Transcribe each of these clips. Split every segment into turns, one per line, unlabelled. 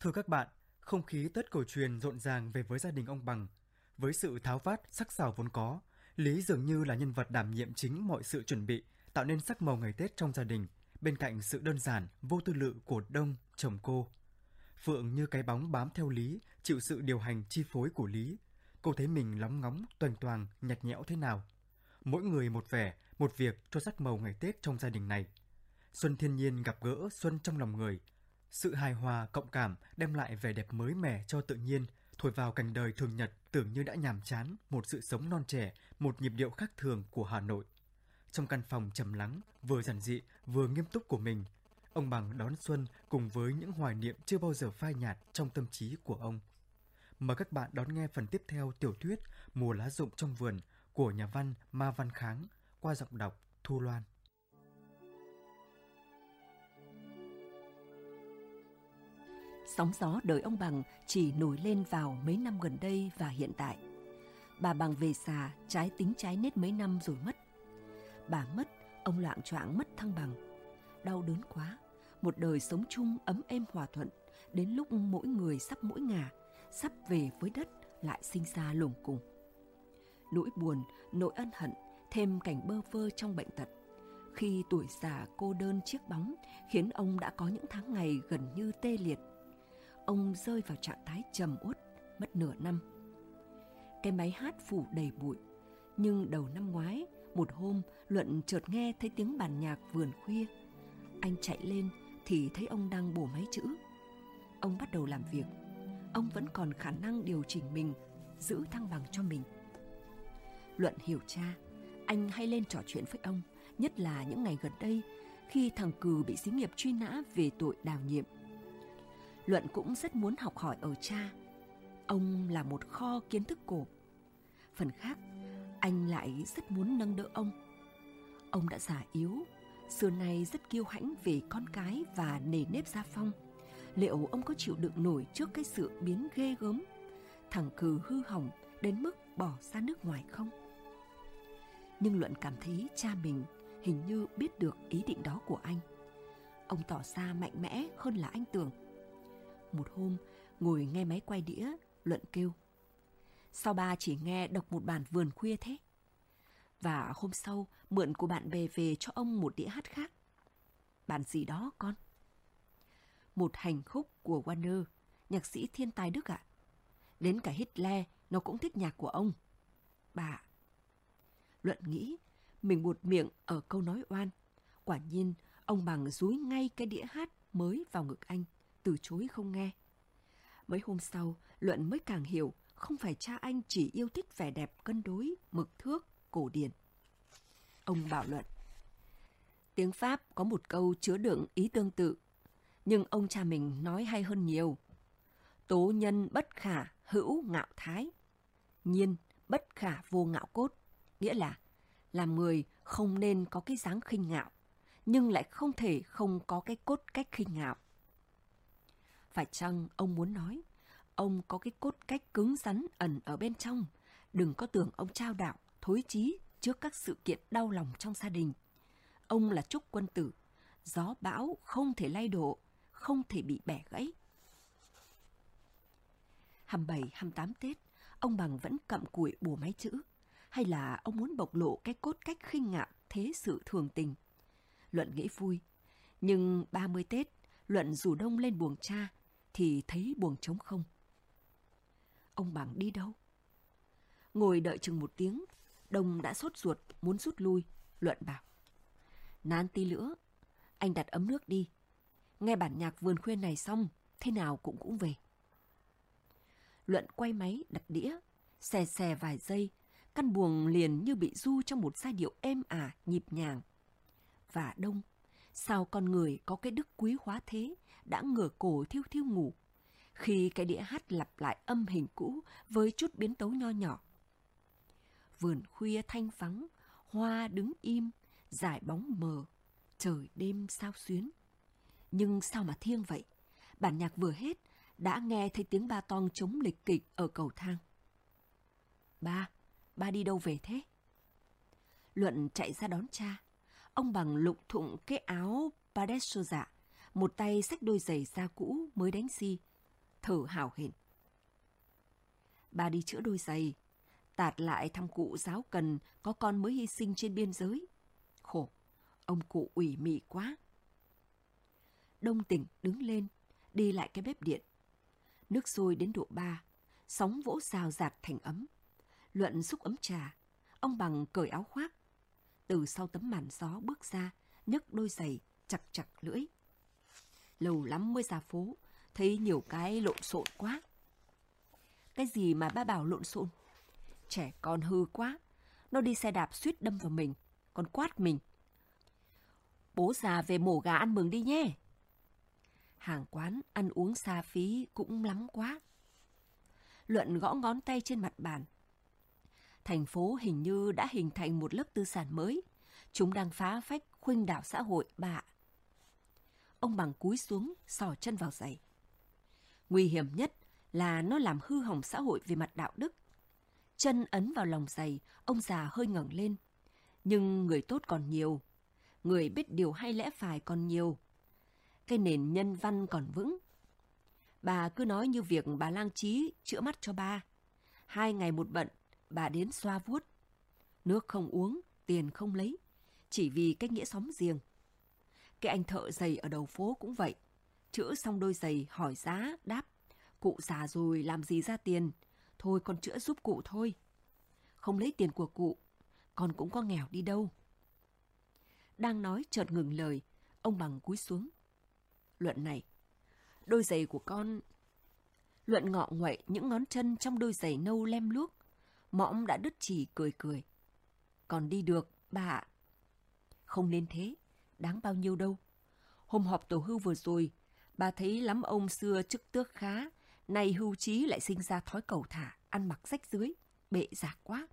Thưa các bạn, không khí Tết cổ truyền rộn ràng về với gia đình ông Bằng. Với sự tháo vát, sắc sảo vốn có, Lý dường như là nhân vật đảm nhiệm chính mọi sự chuẩn bị, tạo nên sắc màu ngày Tết trong gia đình, bên cạnh sự đơn giản, vô tư lự của đông, chồng cô. Phượng như cái bóng bám theo Lý, chịu sự điều hành chi phối của Lý. Cô thấy mình lóng ngóng, toàn toàn nhạt nhẽo thế nào. Mỗi người một vẻ, một việc cho sắc màu ngày Tết trong gia đình này. Xuân thiên nhiên gặp gỡ xuân trong lòng người. Sự hài hòa, cộng cảm đem lại vẻ đẹp mới mẻ cho tự nhiên, thổi vào cảnh đời thường nhật tưởng như đã nhàm chán một sự sống non trẻ, một nhịp điệu khác thường của Hà Nội. Trong căn phòng trầm lắng, vừa giản dị, vừa nghiêm túc của mình, ông Bằng đón xuân cùng với những hoài niệm chưa bao giờ phai nhạt trong tâm trí của ông. Mời các bạn đón nghe phần tiếp theo tiểu thuyết Mùa lá rụng trong vườn của nhà văn Ma Văn Kháng qua giọng đọc Thu Loan.
Sóng gió đời ông Bằng chỉ nổi lên vào mấy năm gần đây và hiện tại. Bà Bằng về xà trái tính trái nết mấy năm rồi mất. Bà mất, ông loạn choạng mất thăng bằng. Đau đớn quá, một đời sống chung ấm êm hòa thuận, đến lúc mỗi người sắp mỗi ngả, sắp về với đất lại sinh ra lủng cùng. Nỗi buồn, nỗi ân hận, thêm cảnh bơ vơ trong bệnh tật. Khi tuổi già cô đơn chiếc bóng khiến ông đã có những tháng ngày gần như tê liệt ông rơi vào trạng thái trầm uất, mất nửa năm. Cái máy hát phủ đầy bụi, nhưng đầu năm ngoái, một hôm Luận chợt nghe thấy tiếng bàn nhạc vườn khuya. Anh chạy lên thì thấy ông đang bổ máy chữ. Ông bắt đầu làm việc. Ông vẫn còn khả năng điều chỉnh mình, giữ thăng bằng cho mình. Luận hiểu cha, anh hay lên trò chuyện với ông, nhất là những ngày gần đây khi thằng Cừ bị xí nghiệp truy nã về tội đào nhiệm. Luận cũng rất muốn học hỏi ở cha. Ông là một kho kiến thức cổ. Phần khác, anh lại rất muốn nâng đỡ ông. Ông đã già yếu, xưa nay rất kiêu hãnh về con cái và nề nếp gia phong. Liệu ông có chịu đựng nổi trước cái sự biến ghê gớm, thằng cừ hư hỏng đến mức bỏ ra nước ngoài không? Nhưng Luận cảm thấy cha mình hình như biết được ý định đó của anh. Ông tỏ ra mạnh mẽ hơn là anh tưởng một hôm, ngồi nghe máy quay đĩa, Luận kêu. Sao ba chỉ nghe đọc một bản vườn khuya thế? Và hôm sau, mượn của bạn bè về cho ông một đĩa hát khác. Bản gì đó con? Một hành khúc của Warner, nhạc sĩ thiên tài Đức ạ. Đến cả Hitler, nó cũng thích nhạc của ông. Bà. Luận nghĩ, mình buột miệng ở câu nói oan. Quả nhiên, ông bằng rúi ngay cái đĩa hát mới vào ngực anh từ chối không nghe. Mấy hôm sau, Luận mới càng hiểu không phải cha anh chỉ yêu thích vẻ đẹp cân đối, mực thước, cổ điển. Ông bảo Luận. Tiếng Pháp có một câu chứa đựng ý tương tự, nhưng ông cha mình nói hay hơn nhiều. Tố nhân bất khả hữu ngạo thái, nhiên bất khả vô ngạo cốt, nghĩa là làm người không nên có cái dáng khinh ngạo, nhưng lại không thể không có cái cốt cách khinh ngạo. Phải chăng ông muốn nói, ông có cái cốt cách cứng rắn ẩn ở bên trong, đừng có tưởng ông trao đạo, thối chí trước các sự kiện đau lòng trong gia đình. Ông là trúc quân tử, gió bão không thể lay đổ, không thể bị bẻ gãy. 27, 28 Tết, ông Bằng vẫn cặm cụi bùa máy chữ, hay là ông muốn bộc lộ cái cốt cách khinh ngạo thế sự thường tình. Luận nghĩ vui, nhưng 30 Tết, Luận rủ đông lên buồng cha, thì thấy buồng trống không. Ông Bằng đi đâu? Ngồi đợi chừng một tiếng, Đông đã sốt ruột muốn rút lui, Luận bảo. Nán tí nữa, anh đặt ấm nước đi. Nghe bản nhạc vườn khuyên này xong, thế nào cũng cũng về. Luận quay máy đặt đĩa, xè xè vài giây, căn buồng liền như bị du trong một giai điệu êm ả, nhịp nhàng. Và Đông Sao con người có cái đức quý hóa thế, đã ngửa cổ thiêu thiêu ngủ, khi cái đĩa hát lặp lại âm hình cũ với chút biến tấu nho nhỏ. Vườn khuya thanh vắng, hoa đứng im, dài bóng mờ, trời đêm sao xuyến. Nhưng sao mà thiêng vậy? Bản nhạc vừa hết, đã nghe thấy tiếng ba tong chống lịch kịch ở cầu thang. Ba, ba đi đâu về thế? Luận chạy ra đón cha ông bằng lụng thụng cái áo padesso dạ, một tay xách đôi giày da cũ mới đánh si, thở hào hển. Bà đi chữa đôi giày, tạt lại thăm cụ giáo cần có con mới hy sinh trên biên giới. Khổ, ông cụ ủy mị quá. Đông tỉnh đứng lên, đi lại cái bếp điện. Nước sôi đến độ ba, sóng vỗ xào giạt thành ấm. Luận xúc ấm trà, ông bằng cởi áo khoác. Từ sau tấm màn gió bước ra, nhấc đôi giày, chặt chặt lưỡi. Lâu lắm mới ra phố, thấy nhiều cái lộn xộn quá. Cái gì mà ba bảo lộn xộn? Trẻ con hư quá, nó đi xe đạp suýt đâm vào mình, còn quát mình. Bố già về mổ gà ăn mừng đi nhé. Hàng quán ăn uống xa phí cũng lắm quá. Luận gõ ngón tay trên mặt bàn. Thành phố hình như đã hình thành một lớp tư sản mới. Chúng đang phá phách khuynh đảo xã hội bà. Ông bằng cúi xuống, sò chân vào giày. Nguy hiểm nhất là nó làm hư hỏng xã hội về mặt đạo đức. Chân ấn vào lòng giày, ông già hơi ngẩng lên. Nhưng người tốt còn nhiều. Người biết điều hay lẽ phải còn nhiều. Cái nền nhân văn còn vững. Bà cứ nói như việc bà lang trí chữa mắt cho ba. Hai ngày một bận, bà đến xoa vuốt. Nước không uống, tiền không lấy. Chỉ vì cách nghĩa xóm riêng. Cái anh thợ giày ở đầu phố cũng vậy. Chữa xong đôi giày hỏi giá, đáp. Cụ già rồi làm gì ra tiền, thôi con chữa giúp cụ thôi. Không lấy tiền của cụ, con cũng có nghèo đi đâu. Đang nói chợt ngừng lời, ông bằng cúi xuống. Luận này, đôi giày của con... Luận ngọ nguậy những ngón chân trong đôi giày nâu lem luốc. Mõm đã đứt chỉ cười cười. Còn đi được, bà Không nên thế, đáng bao nhiêu đâu. Hôm họp tổ hưu vừa rồi, bà thấy lắm ông xưa chức tước khá, nay hưu trí lại sinh ra thói cầu thả, ăn mặc rách dưới, bệ giạc quá.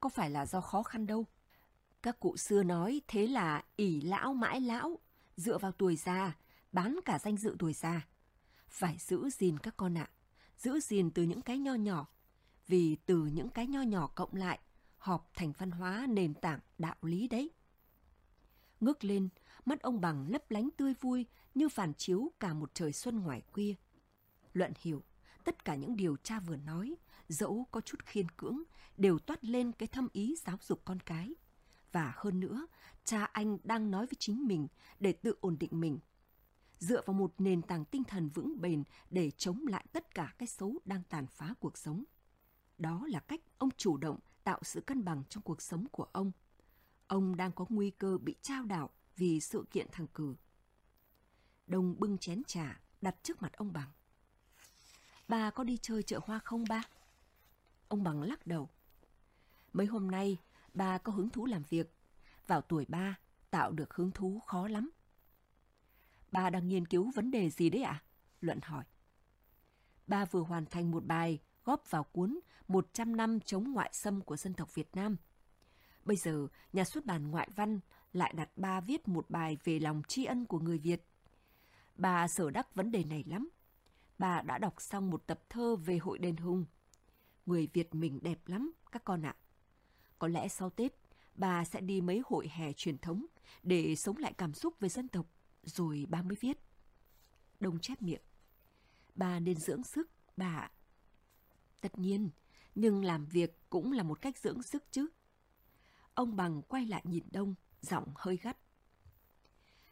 Có phải là do khó khăn đâu. Các cụ xưa nói thế là ỷ lão mãi lão, dựa vào tuổi già, bán cả danh dự tuổi già. Phải giữ gìn các con ạ, giữ gìn từ những cái nho nhỏ, vì từ những cái nho nhỏ cộng lại, họp thành văn hóa nền tảng đạo lý đấy. Ngước lên, mắt ông bằng lấp lánh tươi vui như phản chiếu cả một trời xuân ngoài khuya. Luận hiểu, tất cả những điều cha vừa nói, dẫu có chút khiên cưỡng, đều toát lên cái thâm ý giáo dục con cái. Và hơn nữa, cha anh đang nói với chính mình để tự ổn định mình. Dựa vào một nền tảng tinh thần vững bền để chống lại tất cả cái xấu đang tàn phá cuộc sống. Đó là cách ông chủ động tạo sự cân bằng trong cuộc sống của ông. Ông đang có nguy cơ bị trao đảo vì sự kiện thằng cử. Đông bưng chén trà đặt trước mặt ông Bằng. Bà có đi chơi chợ hoa không ba? Ông Bằng lắc đầu. Mấy hôm nay, bà có hứng thú làm việc. Vào tuổi ba, tạo được hứng thú khó lắm. Bà đang nghiên cứu vấn đề gì đấy ạ? À? Luận hỏi. Bà vừa hoàn thành một bài góp vào cuốn 100 năm chống ngoại xâm của dân tộc Việt Nam. Bây giờ, nhà xuất bản ngoại văn lại đặt ba viết một bài về lòng tri ân của người Việt. Bà sở đắc vấn đề này lắm. Bà đã đọc xong một tập thơ về hội đền hùng. Người Việt mình đẹp lắm, các con ạ. Có lẽ sau Tết, bà sẽ đi mấy hội hè truyền thống để sống lại cảm xúc về dân tộc, rồi bà mới viết. Đông chép miệng. Bà nên dưỡng sức, bà Tất nhiên, nhưng làm việc cũng là một cách dưỡng sức chứ. Ông Bằng quay lại nhìn Đông, giọng hơi gắt.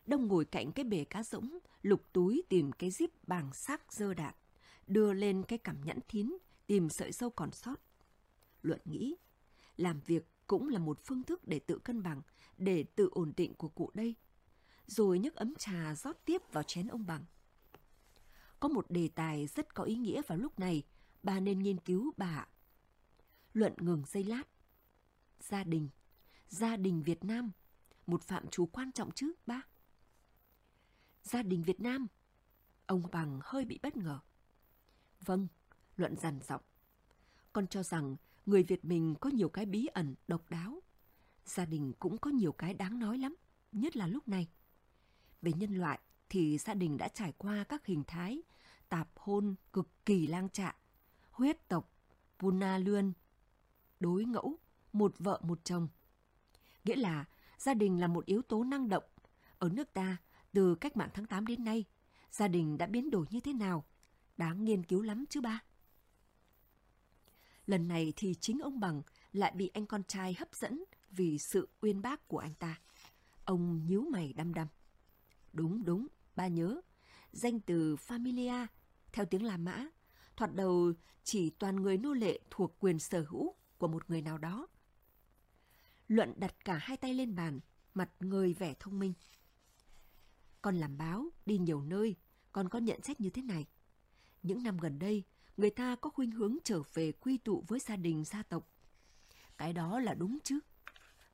Đông ngồi cạnh cái bể cá rỗng, lục túi tìm cái zip bàng xác dơ đạn, đưa lên cái cằm nhẵn thín, tìm sợi dâu còn sót. Luận nghĩ, làm việc cũng là một phương thức để tự cân bằng, để tự ổn định của cụ đây. Rồi nhấc ấm trà rót tiếp vào chén ông Bằng. Có một đề tài rất có ý nghĩa vào lúc này, bà nên nghiên cứu bà. Luận ngừng giây lát. Gia đình, gia đình Việt Nam, một phạm trù quan trọng chứ ba. Gia đình Việt Nam, ông Bằng hơi bị bất ngờ. Vâng, Luận dằn giọng. Con cho rằng người Việt mình có nhiều cái bí ẩn, độc đáo. Gia đình cũng có nhiều cái đáng nói lắm, nhất là lúc này. Về nhân loại thì gia đình đã trải qua các hình thái tạp hôn cực kỳ lang trạ, huyết tộc, Puna Lươn, đối ngẫu, một vợ một chồng. Nghĩa là gia đình là một yếu tố năng động. Ở nước ta, từ cách mạng tháng 8 đến nay, gia đình đã biến đổi như thế nào? đáng nghiên cứu lắm chứ ba. Lần này thì chính ông Bằng lại bị anh con trai hấp dẫn vì sự uyên bác của anh ta. Ông nhíu mày đăm đăm. Đúng, đúng, ba nhớ. Danh từ Familia, theo tiếng La Mã, thoạt đầu chỉ toàn người nô lệ thuộc quyền sở hữu của một người nào đó. Luận đặt cả hai tay lên bàn, mặt người vẻ thông minh. Con làm báo, đi nhiều nơi, con có nhận xét như thế này. Những năm gần đây, người ta có khuynh hướng trở về quy tụ với gia đình gia tộc. Cái đó là đúng chứ.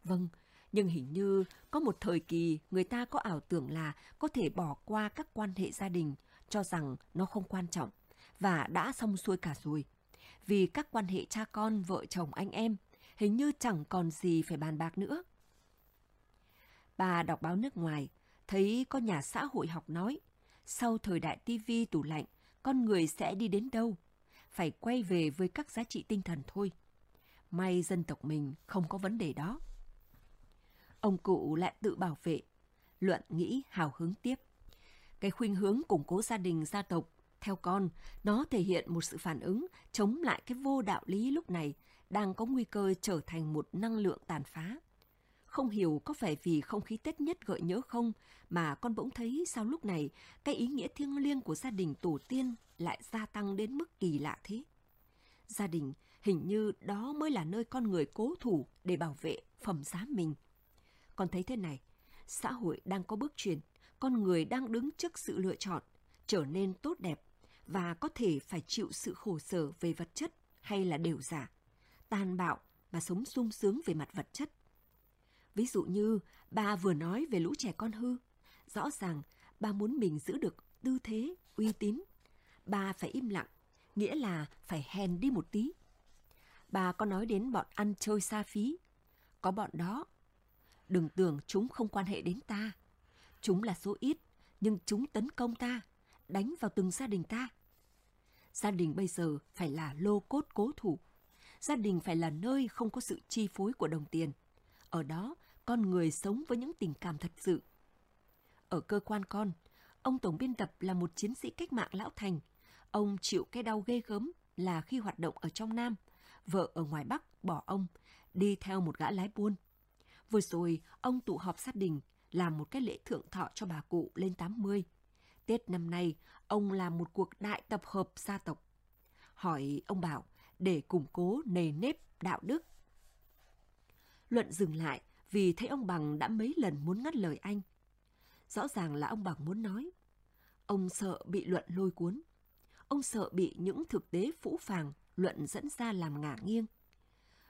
Vâng, nhưng hình như có một thời kỳ người ta có ảo tưởng là có thể bỏ qua các quan hệ gia đình, cho rằng nó không quan trọng và đã xong xuôi cả rồi. Vì các quan hệ cha con, vợ chồng, anh em hình như chẳng còn gì phải bàn bạc nữa. Bà đọc báo nước ngoài, thấy có nhà xã hội học nói, sau thời đại tivi tủ lạnh, con người sẽ đi đến đâu? Phải quay về với các giá trị tinh thần thôi. May dân tộc mình không có vấn đề đó. Ông cụ lại tự bảo vệ. Luận nghĩ hào hứng tiếp. Cái khuynh hướng củng cố gia đình gia tộc, theo con, nó thể hiện một sự phản ứng chống lại cái vô đạo lý lúc này đang có nguy cơ trở thành một năng lượng tàn phá. Không hiểu có phải vì không khí Tết nhất gợi nhớ không mà con bỗng thấy sao lúc này cái ý nghĩa thiêng liêng của gia đình tổ tiên lại gia tăng đến mức kỳ lạ thế. Gia đình hình như đó mới là nơi con người cố thủ để bảo vệ phẩm giá mình. Con thấy thế này, xã hội đang có bước chuyển, con người đang đứng trước sự lựa chọn, trở nên tốt đẹp và có thể phải chịu sự khổ sở về vật chất hay là đều giả, tàn bạo và sống sung sướng về mặt vật chất. Ví dụ như bà vừa nói về lũ trẻ con hư, rõ ràng bà muốn mình giữ được tư thế, uy tín. Bà phải im lặng, nghĩa là phải hèn đi một tí. Bà có nói đến bọn ăn chơi xa phí. Có bọn đó. Đừng tưởng chúng không quan hệ đến ta. Chúng là số ít, nhưng chúng tấn công ta, đánh vào từng gia đình ta. Gia đình bây giờ phải là lô cốt cố thủ. Gia đình phải là nơi không có sự chi phối của đồng tiền. Ở đó, con người sống với những tình cảm thật sự. Ở cơ quan con, ông tổng biên tập là một chiến sĩ cách mạng lão thành. Ông chịu cái đau ghê gớm là khi hoạt động ở trong Nam, vợ ở ngoài Bắc bỏ ông, đi theo một gã lái buôn. Vừa rồi, ông tụ họp gia đình, làm một cái lễ thượng thọ cho bà cụ lên 80. Tết năm nay, ông làm một cuộc đại tập hợp gia tộc. Hỏi ông bảo, để củng cố nề nếp đạo đức. Luận dừng lại vì thấy ông Bằng đã mấy lần muốn ngắt lời anh. Rõ ràng là ông Bằng muốn nói. Ông sợ bị Luận lôi cuốn. Ông sợ bị những thực tế phũ phàng Luận dẫn ra làm ngả nghiêng.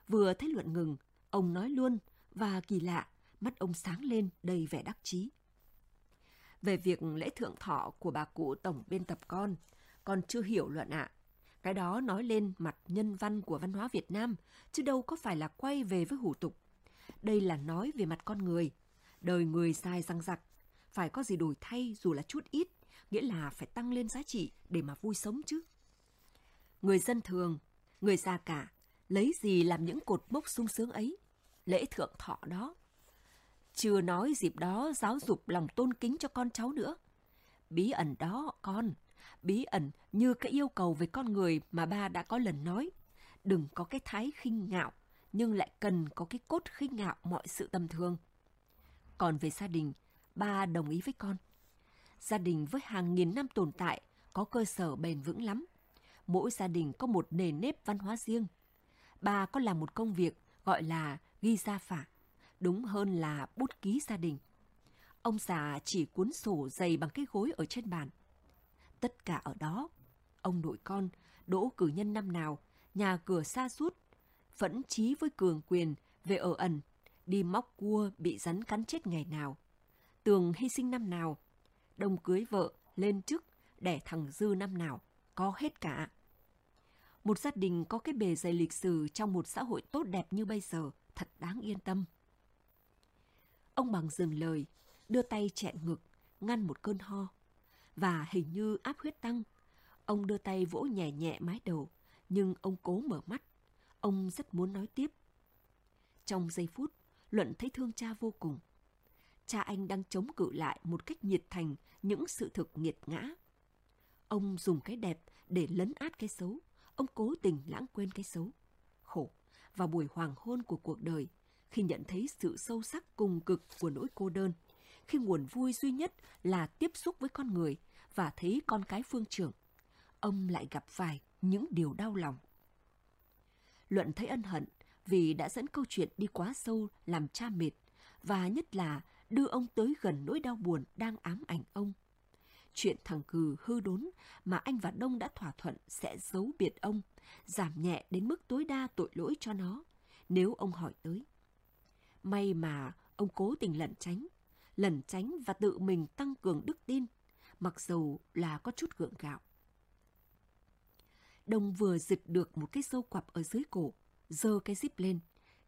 Vừa thấy Luận ngừng, ông nói luôn và kỳ lạ, mắt ông sáng lên đầy vẻ đắc chí. Về việc lễ thượng thọ của bà cụ tổng biên tập con, con chưa hiểu Luận ạ. À. Cái đó nói lên mặt nhân văn của văn hóa Việt Nam, chứ đâu có phải là quay về với hủ tục. Đây là nói về mặt con người. Đời người sai răng rặc, phải có gì đổi thay dù là chút ít, nghĩa là phải tăng lên giá trị để mà vui sống chứ. Người dân thường, người già cả, lấy gì làm những cột mốc sung sướng ấy? Lễ thượng thọ đó. Chưa nói dịp đó giáo dục lòng tôn kính cho con cháu nữa. Bí ẩn đó, con. Bí ẩn như cái yêu cầu về con người mà ba đã có lần nói. Đừng có cái thái khinh ngạo, nhưng lại cần có cái cốt khinh ngạo mọi sự tầm thường. Còn về gia đình, ba đồng ý với con. Gia đình với hàng nghìn năm tồn tại có cơ sở bền vững lắm. Mỗi gia đình có một nền nếp văn hóa riêng. Ba có làm một công việc gọi là ghi gia phả, đúng hơn là bút ký gia đình. Ông già chỉ cuốn sổ dày bằng cái gối ở trên bàn. Tất cả ở đó, ông nội con, đỗ cử nhân năm nào, nhà cửa xa suốt, phẫn chí với cường quyền về ở ẩn, đi móc cua bị rắn cắn chết ngày nào. Tường hy sinh năm nào, đông cưới vợ, lên chức, đẻ thằng dư năm nào, có hết cả. Một gia đình có cái bề dày lịch sử trong một xã hội tốt đẹp như bây giờ, thật đáng yên tâm. Ông bằng dừng lời, đưa tay chẹn ngực, ngăn một cơn ho. Và hình như áp huyết tăng. Ông đưa tay vỗ nhẹ nhẹ mái đầu, nhưng ông cố mở mắt. Ông rất muốn nói tiếp. Trong giây phút, Luận thấy thương cha vô cùng. Cha anh đang chống cự lại một cách nhiệt thành những sự thực nghiệt ngã. Ông dùng cái đẹp để lấn át cái xấu. Ông cố tình lãng quên cái xấu. Khổ, vào buổi hoàng hôn của cuộc đời, khi nhận thấy sự sâu sắc cùng cực của nỗi cô đơn, khi nguồn vui duy nhất là tiếp xúc với con người và thấy con cái phương trưởng, ông lại gặp phải những điều đau lòng. Luận thấy ân hận vì đã dẫn câu chuyện đi quá sâu làm cha mệt và nhất là đưa ông tới gần nỗi đau buồn đang ám ảnh ông. Chuyện thằng Cừ hư đốn mà anh và Đông đã thỏa thuận sẽ giấu biệt ông, giảm nhẹ đến mức tối đa tội lỗi cho nó, nếu ông hỏi tới. May mà ông cố tình lẩn tránh, lẩn tránh và tự mình tăng cường đức tin, mặc dù là có chút gượng gạo. Đông vừa giật được một cái sâu quặp ở dưới cổ, giơ cái zip lên,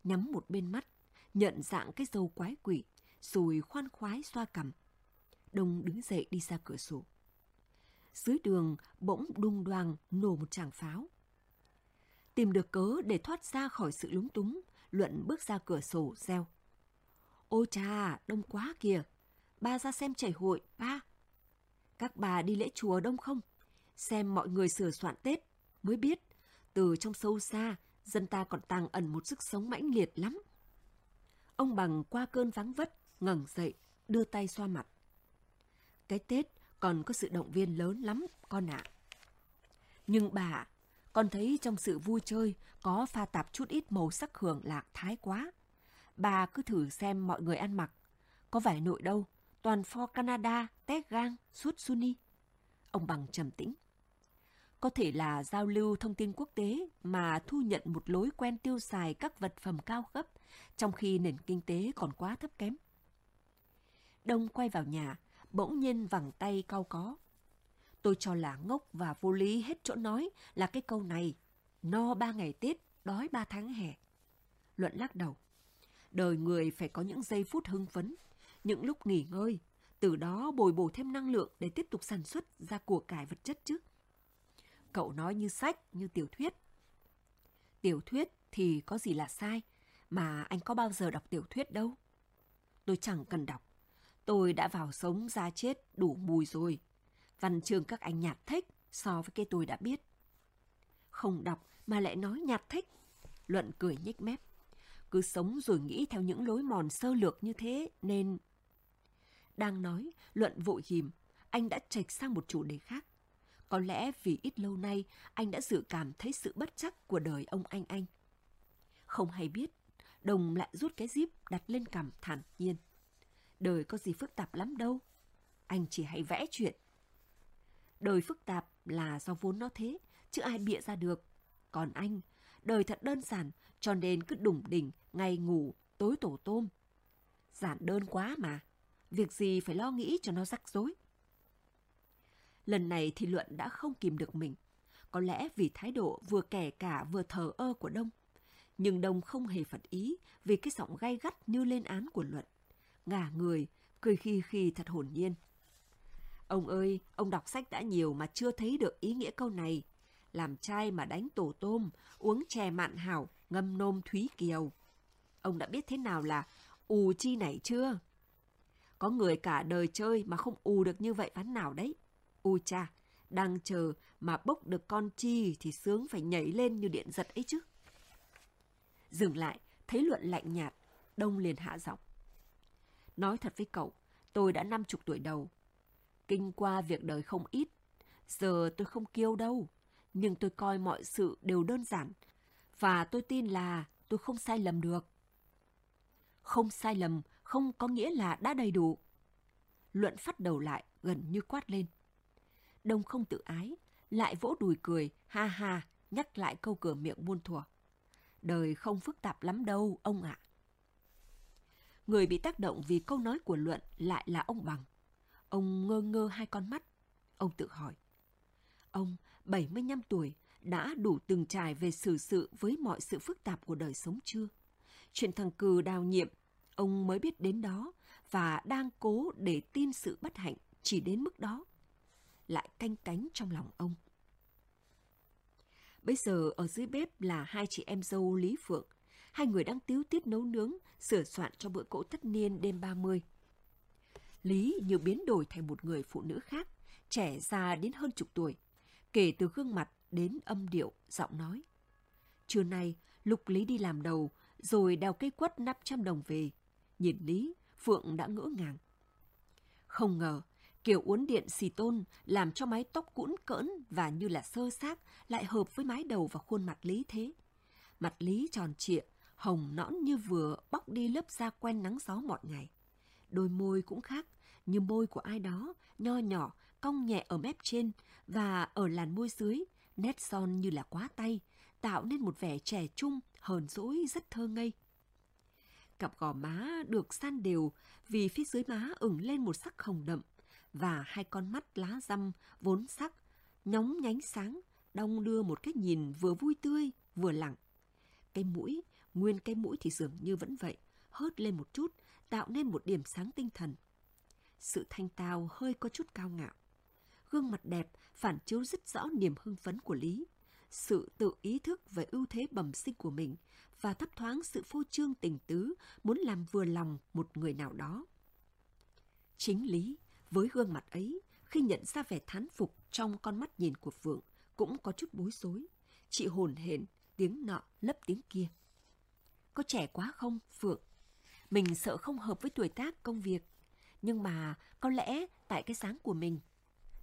nhắm một bên mắt, nhận dạng cái dâu quái quỷ, rồi khoan khoái xoa cằm. Đông đứng dậy đi ra cửa sổ. Dưới đường bỗng đung đoàng nổ một tràng pháo. Tìm được cớ để thoát ra khỏi sự lúng túng, Luận bước ra cửa sổ reo. Ôi cha, đông quá kìa. Ba ra xem chảy hội, ba. Các bà đi lễ chùa đông không? Xem mọi người sửa soạn Tết, mới biết. Từ trong sâu xa, dân ta còn tàng ẩn một sức sống mãnh liệt lắm. Ông bằng qua cơn vắng vất, ngẩng dậy, đưa tay xoa mặt. Cái Tết còn có sự động viên lớn lắm, con ạ. Nhưng bà, con thấy trong sự vui chơi có pha tạp chút ít màu sắc hưởng lạc thái quá. Bà cứ thử xem mọi người ăn mặc. Có vẻ nội đâu, toàn for Canada, tét gang, suốt Sunni. Ông bằng trầm tĩnh. Có thể là giao lưu thông tin quốc tế mà thu nhận một lối quen tiêu xài các vật phẩm cao cấp, trong khi nền kinh tế còn quá thấp kém. Đông quay vào nhà, bỗng nhiên vẳng tay cau có. Tôi cho là ngốc và vô lý hết chỗ nói là cái câu này. No ba ngày Tết, đói ba tháng hè. Luận lắc đầu. Đời người phải có những giây phút hưng phấn, những lúc nghỉ ngơi, từ đó bồi bổ thêm năng lượng để tiếp tục sản xuất ra của cải vật chất chứ. Cậu nói như sách, như tiểu thuyết. Tiểu thuyết thì có gì là sai, mà anh có bao giờ đọc tiểu thuyết đâu. Tôi chẳng cần đọc. Tôi đã vào sống ra chết đủ mùi rồi. Văn chương các anh nhạt thích so với cái tôi đã biết. Không đọc mà lại nói nhạt thích. Luận cười nhếch mép. Cứ sống rồi nghĩ theo những lối mòn sơ lược như thế nên... Đang nói, Luận vội ghim, anh đã trạch sang một chủ đề khác. Có lẽ vì ít lâu nay anh đã dự cảm thấy sự bất chắc của đời ông anh anh. Không hay biết, Đồng lại rút cái díp đặt lên cằm thản nhiên. Đời có gì phức tạp lắm đâu. Anh chỉ hay vẽ chuyện. Đời phức tạp là do vốn nó thế, chứ ai bịa ra được. Còn anh, đời thật đơn giản, cho nên cứ đủng đỉnh, ngày ngủ, tối tổ tôm. Giản đơn quá mà, việc gì phải lo nghĩ cho nó rắc rối. Lần này thì Luận đã không kìm được mình. Có lẽ vì thái độ vừa kẻ cả vừa thờ ơ của Đông. Nhưng Đông không hề phật ý vì cái giọng gay gắt như lên án của Luận. Ngả người, cười khi khi thật hồn nhiên. Ông ơi, ông đọc sách đã nhiều mà chưa thấy được ý nghĩa câu này. Làm trai mà đánh tổ tôm, uống chè mạn hảo, ngâm nôm thúy kiều. Ông đã biết thế nào là ù chi này chưa? Có người cả đời chơi mà không ù được như vậy ván nào đấy. u cha, đang chờ mà bốc được con chi thì sướng phải nhảy lên như điện giật ấy chứ. Dừng lại, thấy luận lạnh nhạt, đông liền hạ giọng. Nói thật với cậu, tôi đã năm chục tuổi đầu. Kinh qua việc đời không ít. Giờ tôi không kiêu đâu, nhưng tôi coi mọi sự đều đơn giản. Và tôi tin là tôi không sai lầm được. Không sai lầm không có nghĩa là đã đầy đủ. Luận phát đầu lại gần như quát lên. Đông không tự ái, lại vỗ đùi cười, ha ha, nhắc lại câu cửa miệng buôn thùa. Đời không phức tạp lắm đâu, ông ạ. Người bị tác động vì câu nói của Luận lại là ông Bằng. Ông ngơ ngơ hai con mắt. Ông tự hỏi. Ông, 75 tuổi, đã đủ từng trải về xử sự với mọi sự phức tạp của đời sống chưa? Chuyện thằng Cừ đào nhiệm, ông mới biết đến đó và đang cố để tin sự bất hạnh chỉ đến mức đó lại canh cánh trong lòng ông. Bây giờ ở dưới bếp là hai chị em dâu Lý Phượng. Hai người đang tiếu tiết nấu nướng, sửa soạn cho bữa cỗ tất niên đêm 30. Lý như biến đổi thành một người phụ nữ khác, trẻ già đến hơn chục tuổi, kể từ gương mặt đến âm điệu, giọng nói. Trưa nay, Lục Lý đi làm đầu, rồi đào cây quất 500 đồng về. Nhìn Lý, Phượng đã ngỡ ngàng. Không ngờ, kiểu uốn điện xì tôn làm cho mái tóc cũn cỡn và như là sơ xác lại hợp với mái đầu và khuôn mặt Lý thế. Mặt Lý tròn trịa, hồng nõn như vừa bóc đi lớp da quen nắng gió mọi ngày. Đôi môi cũng khác, như môi của ai đó, nho nhỏ, cong nhẹ ở mép trên và ở làn môi dưới, nét son như là quá tay, tạo nên một vẻ trẻ trung, hờn dỗi rất thơ ngây. Cặp gò má được san đều vì phía dưới má ửng lên một sắc hồng đậm và hai con mắt lá răm vốn sắc, nhóng nhánh sáng, đong đưa một cái nhìn vừa vui tươi vừa lặng. Cái mũi, nguyên cái mũi thì dường như vẫn vậy, hớt lên một chút, tạo nên một điểm sáng tinh thần. Sự thanh tao hơi có chút cao ngạo. Gương mặt đẹp phản chiếu rất rõ niềm hưng phấn của Lý, sự tự ý thức về ưu thế bẩm sinh của mình và thấp thoáng sự phô trương tình tứ muốn làm vừa lòng một người nào đó. Chính Lý, với gương mặt ấy, khi nhận ra vẻ thán phục trong con mắt nhìn của Phượng, cũng có chút bối rối. Chị hồn hển, tiếng nọ lấp tiếng kia. Có trẻ quá không, Phượng? Mình sợ không hợp với tuổi tác công việc. Nhưng mà có lẽ tại cái sáng của mình.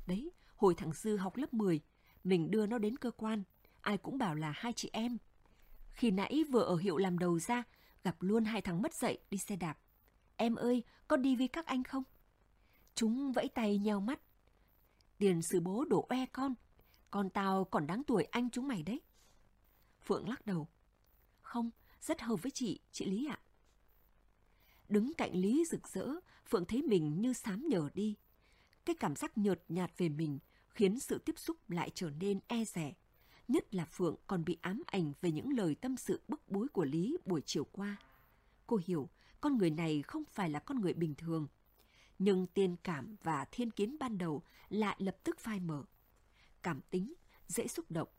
Đấy, hồi thằng Dư học lớp 10, mình đưa nó đến cơ quan. Ai cũng bảo là hai chị em. Khi nãy vừa ở hiệu làm đầu ra, gặp luôn hai thằng mất dậy đi xe đạp. Em ơi, có đi với các anh không? Chúng vẫy tay nheo mắt. Tiền sư bố đổ oe con. Con tao còn đáng tuổi anh chúng mày đấy. Phượng lắc đầu. Không, rất hợp với chị, chị Lý ạ. Đứng cạnh Lý rực rỡ, Phượng thấy mình như sám nhờ đi. Cái cảm giác nhợt nhạt về mình khiến sự tiếp xúc lại trở nên e rẻ. Nhất là Phượng còn bị ám ảnh về những lời tâm sự bức bối của Lý buổi chiều qua. Cô hiểu, con người này không phải là con người bình thường. Nhưng tiên cảm và thiên kiến ban đầu lại lập tức phai mở. Cảm tính, dễ xúc động.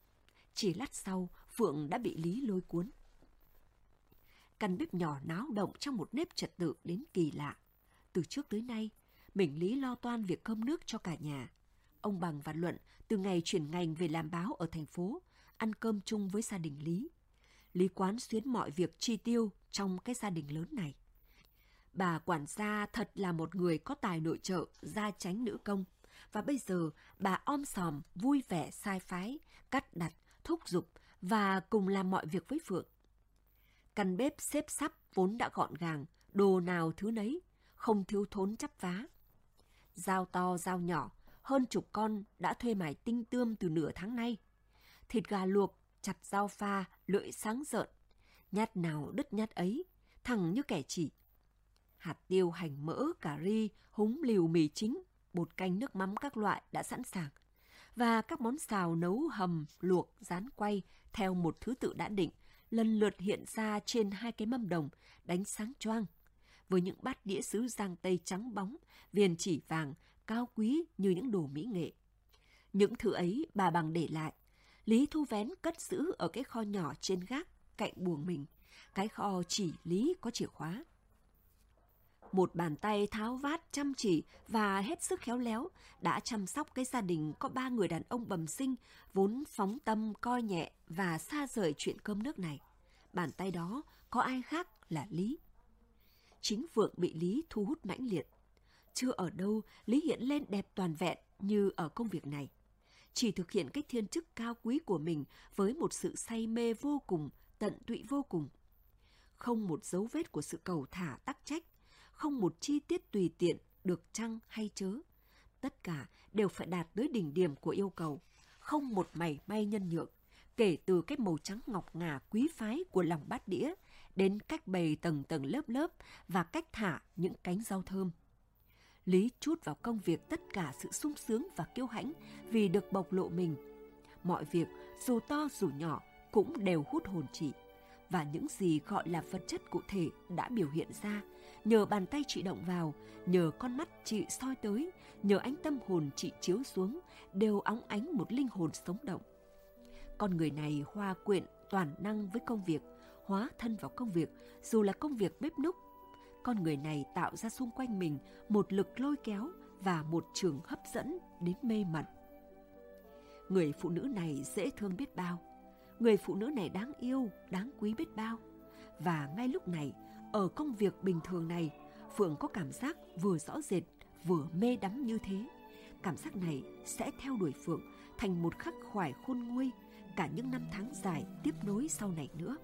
Chỉ lát sau, Phượng đã bị Lý lôi cuốn. Căn bếp nhỏ náo động trong một nếp trật tự đến kỳ lạ. Từ trước tới nay, mình Lý lo toan việc cơm nước cho cả nhà. Ông Bằng và Luận từ ngày chuyển ngành về làm báo ở thành phố, ăn cơm chung với gia đình Lý. Lý quán xuyến mọi việc chi tiêu trong cái gia đình lớn này. Bà quản gia thật là một người có tài nội trợ, gia tránh nữ công. Và bây giờ bà om sòm, vui vẻ sai phái, cắt đặt, thúc giục và cùng làm mọi việc với Phượng. Căn bếp xếp sắp vốn đã gọn gàng, đồ nào thứ nấy, không thiếu thốn chắp vá. Dao to, dao nhỏ, hơn chục con đã thuê mải tinh tươm từ nửa tháng nay. Thịt gà luộc, chặt rau pha, lưỡi sáng rợn. Nhát nào đứt nhát ấy, thẳng như kẻ chỉ. Hạt tiêu, hành mỡ, cà ri, húng liều mì chính, bột canh nước mắm các loại đã sẵn sàng. Và các món xào nấu hầm, luộc, rán quay theo một thứ tự đã định, lần lượt hiện ra trên hai cái mâm đồng, đánh sáng choang. Với những bát đĩa sứ giang tây trắng bóng, viền chỉ vàng, cao quý như những đồ mỹ nghệ. Những thứ ấy bà bằng để lại. Lý thu vén cất giữ ở cái kho nhỏ trên gác cạnh buồng mình. Cái kho chỉ Lý có chìa khóa. Một bàn tay tháo vát chăm chỉ và hết sức khéo léo đã chăm sóc cái gia đình có ba người đàn ông bẩm sinh vốn phóng tâm, coi nhẹ và xa rời chuyện cơm nước này. Bàn tay đó có ai khác là Lý. Chính Phượng bị Lý thu hút mãnh liệt chưa ở đâu Lý hiện lên đẹp toàn vẹn như ở công việc này. Chỉ thực hiện cách thiên chức cao quý của mình với một sự say mê vô cùng, tận tụy vô cùng. Không một dấu vết của sự cầu thả tắc trách, không một chi tiết tùy tiện được chăng hay chớ. Tất cả đều phải đạt tới đỉnh điểm của yêu cầu, không một mảy may nhân nhượng, kể từ cái màu trắng ngọc ngà quý phái của lòng bát đĩa đến cách bày tầng tầng lớp lớp và cách thả những cánh rau thơm. Lý chút vào công việc tất cả sự sung sướng và kiêu hãnh vì được bộc lộ mình. Mọi việc, dù to dù nhỏ, cũng đều hút hồn chị. Và những gì gọi là vật chất cụ thể đã biểu hiện ra, nhờ bàn tay chị động vào, nhờ con mắt chị soi tới, nhờ ánh tâm hồn chị chiếu xuống, đều óng ánh một linh hồn sống động. Con người này hoa quyện, toàn năng với công việc, hóa thân vào công việc, dù là công việc bếp núc con người này tạo ra xung quanh mình một lực lôi kéo và một trường hấp dẫn đến mê mẩn. Người phụ nữ này dễ thương biết bao, người phụ nữ này đáng yêu, đáng quý biết bao. Và ngay lúc này, ở công việc bình thường này, Phượng có cảm giác vừa rõ rệt, vừa mê đắm như thế. Cảm giác này sẽ theo đuổi Phượng thành một khắc khoải khôn nguôi cả những năm tháng dài tiếp nối sau này nữa.